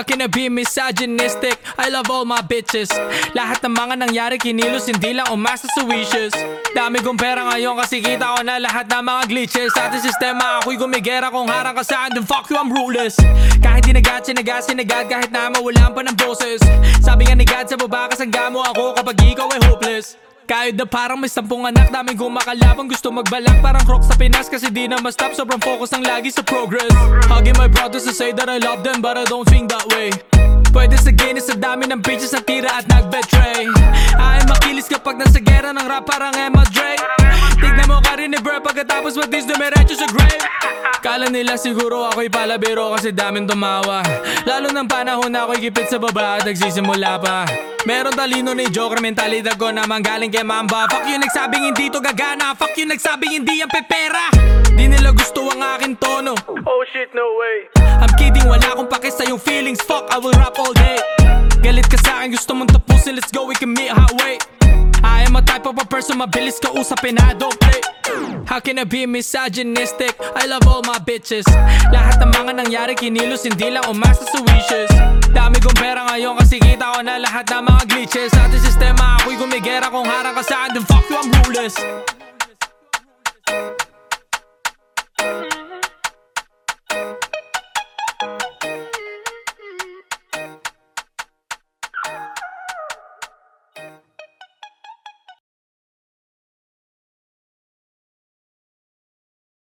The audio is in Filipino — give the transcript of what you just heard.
How can I be misogynistic? I love all my bitches. Lahat ng mga nangyari kinilos Hindi lang umasa sa wishes. Dami kong pera ngayon kasi kita ko na lahat ng mga glitches. Sa ating sistema ako'y gumigera Kung harang ka sa akin fuck you I'm ruthless. Kahit dinagat, sinagat, sinagad Kahit na mawalan pa ng boses. Sabi nga ni God sa baba kasangga ako Kapag ikaw ay hopeless kahit na parang may sampung anak Daming gumakalabang gusto magbalak Parang croc sa Pinas Kasi di na ma-stop. Sobrang focus ang lagi sa progress. Hugging my brothers to say that I love them But I don't think that way. Pwede sa Guinness Sa dami ng bitches na tira at nag-betray. Ay makilis kapag nasa gera ng rap Parang Emma Dre. Tignan mo ka rin ni Bro Pagkatapos matis dumiretso sa grave. Kala nila siguro ako'y palabiro Kasi daming tumawa. Lalo ng panahon na ako'y gipit sa baba At nagsisimula pa Meron talino ni Joker Mentalidad ko naman galing kay Mamba. Fuck you nagsabing hindi to gagana. Fuck you nagsabing hindi yan pepera. Di nila gusto ang aking tono. Oh shit, no way. I'm kidding, wala akong pake sa yung feelings. Fuck, I will rap all day. Galit ka sa akin, gusto mong tapusin. Let's go, we can meet halfway. I am a type of a person, mabilis ka usapin, I don't play. How can I be misogynistic? I love all my bitches. Lahat ng mga nangyari kinilos, hindi lang umasa sa wishes Dami kong pera ngayon kasi kita ko na lahat ng mga glitches. Sa ating sistema ako'y gumigera Kung harang ka sa akin, then fuck you, I'm ruthless